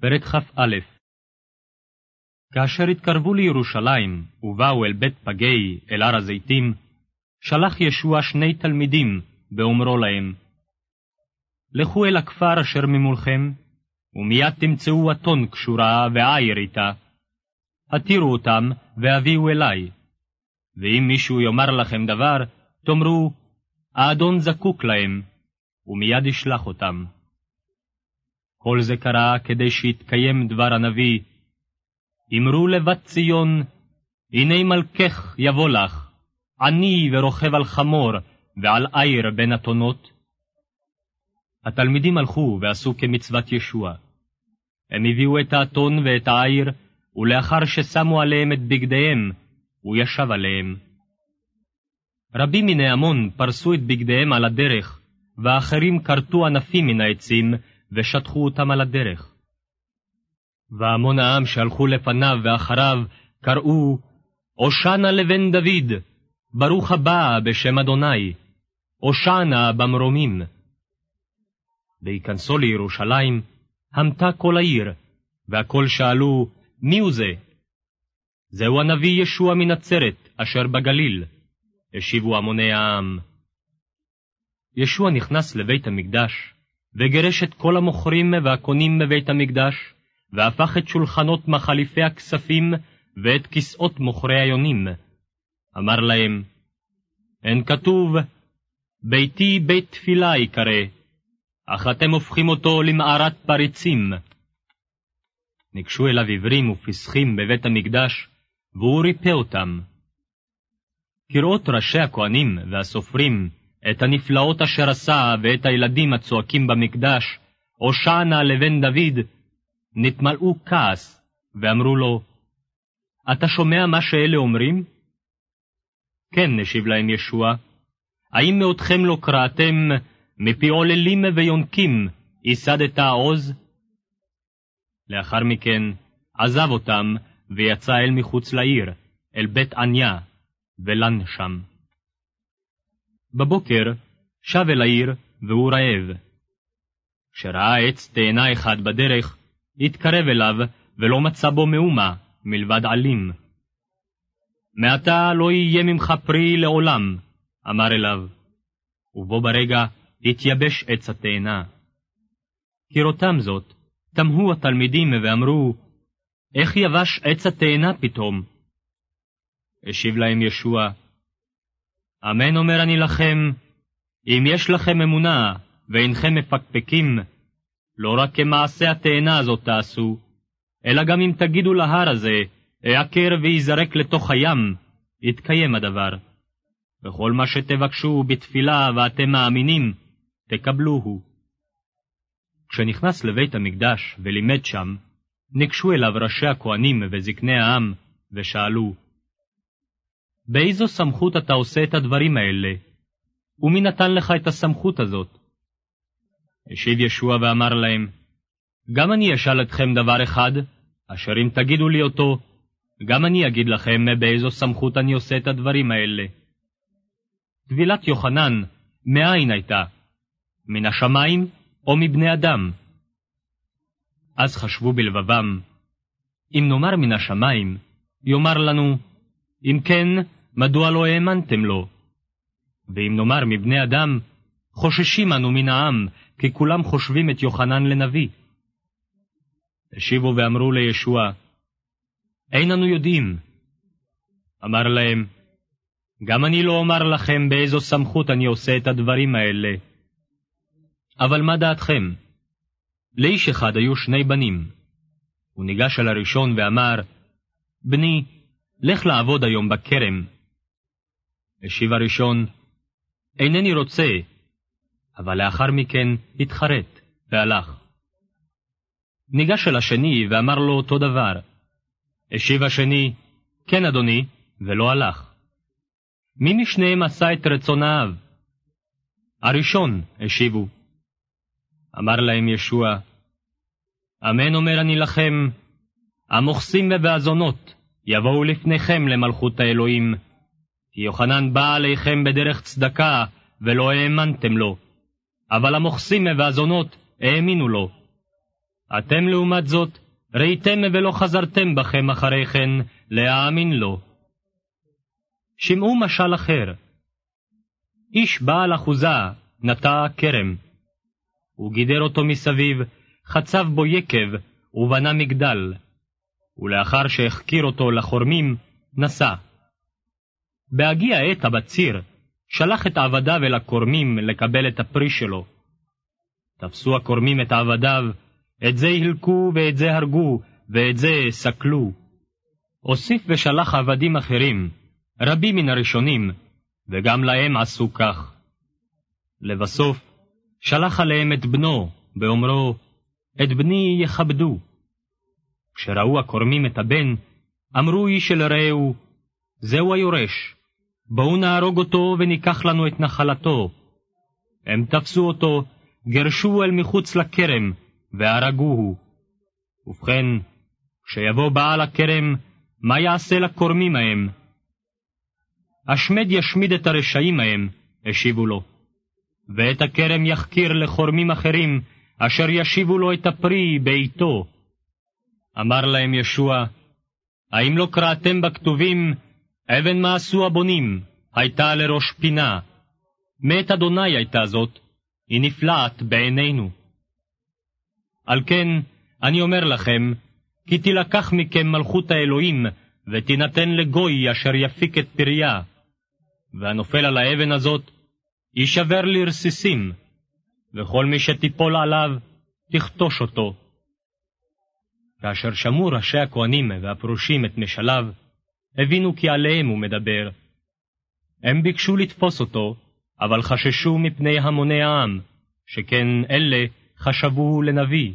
פרק כ"א כאשר התקרבו לירושלים ובאו אל בית פגי, אל הר הזיתים, שלח ישוע שני תלמידים, באומרו להם, לכו אל הכפר אשר ממולכם, ומיד תמצאו אתון קשורה ועייר איתה. התירו אותם והביאו אלי. ואם מישהו יאמר לכם דבר, תאמרו, האדון זקוק להם, ומיד ישלח אותם. כל זה קרה כדי שיתקיים דבר הנביא. אמרו לבת ציון, הנה מלכך יבוא לך, עני ורוכב על חמור ועל עיר בין אתונות. התלמידים הלכו ועשו כמצוות ישוע. הם הביאו את האתון ואת העיר, ולאחר ששמו עליהם את בגדיהם, הוא ישב עליהם. רבים מן ההמון פרסו את בגדיהם על הדרך, ואחרים כרתו ענפים מן העצים, ושטחו אותם על הדרך. והמון העם שהלכו לפניו ואחריו קראו, הושענה לבן דוד, ברוך הבא בשם אדוני, הושענה במרומים. בהיכנסו לירושלים, המתה כל העיר, והכל שאלו, מי הוא זה? זהו הנביא ישוע מנצרת, אשר בגליל. השיבו המוני העם. ישוע נכנס לבית המקדש, וגירש את כל המוכרים והקונים בבית המקדש, והפך את שולחנות מחליפי הכספים ואת כסאות מוכרי היונים. אמר להם, אין כתוב, ביתי בית תפילה יקרא, אך אתם הופכים אותו למערת פריצים. ניגשו אליו עיוורים ופסחים בבית המקדש, והוא ריפא אותם. כראות ראשי הכהנים והסופרים את הנפלאות אשר עשה ואת הילדים הצועקים במקדש, הושענה לבן דוד, נתמלאו כעס, ואמרו לו, אתה שומע מה שאלה אומרים? כן, השיב להם ישוע, האם מאותכם לא קראתם, מפי עוללים ויונקים, ייסדת העוז? לאחר מכן עזב אותם, ויצא אל מחוץ לעיר, אל בית עניה, ולן שם. בבוקר שב אל העיר, והוא רעב. כשראה עץ תאנה אחד בדרך, התקרב אליו, ולא מצא בו מאומה, מלבד עלים. מעתה לא יהיה ממך פרי לעולם, אמר אליו. ובו ברגע התייבש עץ התאנה. כראותם זאת, תמהו התלמידים ואמרו, איך יבש עץ התאנה פתאום? השיב להם ישוע, אמן אומר אני לכם, אם יש לכם אמונה ואינכם מפקפקים, לא רק כמעשה התאנה הזאת תעשו, אלא גם אם תגידו להר הזה, העקר וייזרק לתוך הים, יתקיים הדבר. וכל מה שתבקשו בתפילה ואתם מאמינים, תקבלוהו. כשנכנס לבית המקדש ולימד שם, ניגשו אליו ראשי הכהנים וזקני העם, ושאלו, באיזו סמכות אתה עושה את הדברים האלה? ומי נתן לך את הסמכות הזאת? השיב ישוע ואמר להם, גם אני אשאל אתכם דבר אחד, אשר אם תגידו לי אותו, גם אני אגיד לכם באיזו סמכות אני עושה את הדברים האלה. טבילת יוחנן, מאין הייתה? מן השמיים או מבני אדם? אז חשבו בלבבם, אם נאמר מן השמיים, יאמר לנו, אם כן, מדוע לא האמנתם לו? ואם נאמר מבני אדם, חוששים אנו מן העם, כי כולם חושבים את יוחנן לנביא. השיבו ואמרו לישוע, אין אנו יודעים. אמר להם, גם אני לא אומר לכם באיזו סמכות אני עושה את הדברים האלה. אבל מה דעתכם? לאיש אחד היו שני בנים. הוא ניגש אל הראשון ואמר, בני, לך לעבוד היום בכרם. השיב הראשון, אינני רוצה, אבל לאחר מכן התחרט והלך. ניגש אל השני ואמר לו אותו דבר. השיב השני, כן אדוני, ולא הלך. מי משניהם עשה את רצון האב? הראשון, השיבו. אמר להם ישוע, אמן אומר אני לכם, המוכסים והזונות יבואו לפניכם למלכות האלוהים. יוחנן בא עליכם בדרך צדקה, ולא האמנתם לו, אבל המוכסים והזונות האמינו לו. אתם לעומת זאת, ראיתם ולא חזרתם בכם אחרי כן להאמין לו. שמעו משל אחר. איש בעל אחוזה נטע כרם. הוא גידר אותו מסביב, חצב בו יקב, ובנה מגדל. ולאחר שהחכיר אותו לחורמים, נסע. בהגיע עת הבציר, שלח את עבדיו אל הכורמים לקבל את הפרי שלו. תפסו הכורמים את עבדיו, את זה הלקו ואת זה הרגו, ואת זה סקלו. הוסיף ושלח עבדים אחרים, רבים מן הראשונים, וגם להם עשו כך. לבסוף, שלח עליהם את בנו, באומרו, את בני יכבדו. כשראו הכורמים את הבן, אמרו איש אל רעהו, זהו היורש, בואו נהרוג אותו וניקח לנו את נחלתו. הם תפסו אותו, גרשו אל מחוץ לכרם, והרגוהו. ובכן, כשיבוא בעל הכרם, מה יעשה לכורמים ההם? השמד ישמיד את הרשעים ההם, השיבו לו. ואת הכרם יחכיר לחורמים אחרים, אשר ישיבו לו את הפרי בעתו. אמר להם ישוע, האם לא קראתם בכתובים, אבן מעשו הבונים, הייתה לראש פינה. מאת אדוני הייתה זאת, היא נפלאת בעינינו. על כן, אני אומר לכם, כי תילקח מכם מלכות האלוהים, ותינתן לגוי אשר יפיק את פריה. והנופל על האבן הזאת, יישבר לרסיסים, וכל מי שתיפול עליו, תכתוש אותו. כאשר שמעו ראשי הכהנים והפרושים את משליו, הבינו כי עליהם הוא מדבר. הם ביקשו לתפוס אותו, אבל חששו מפני המוני העם, שכן אלה חשבוהו לנביא.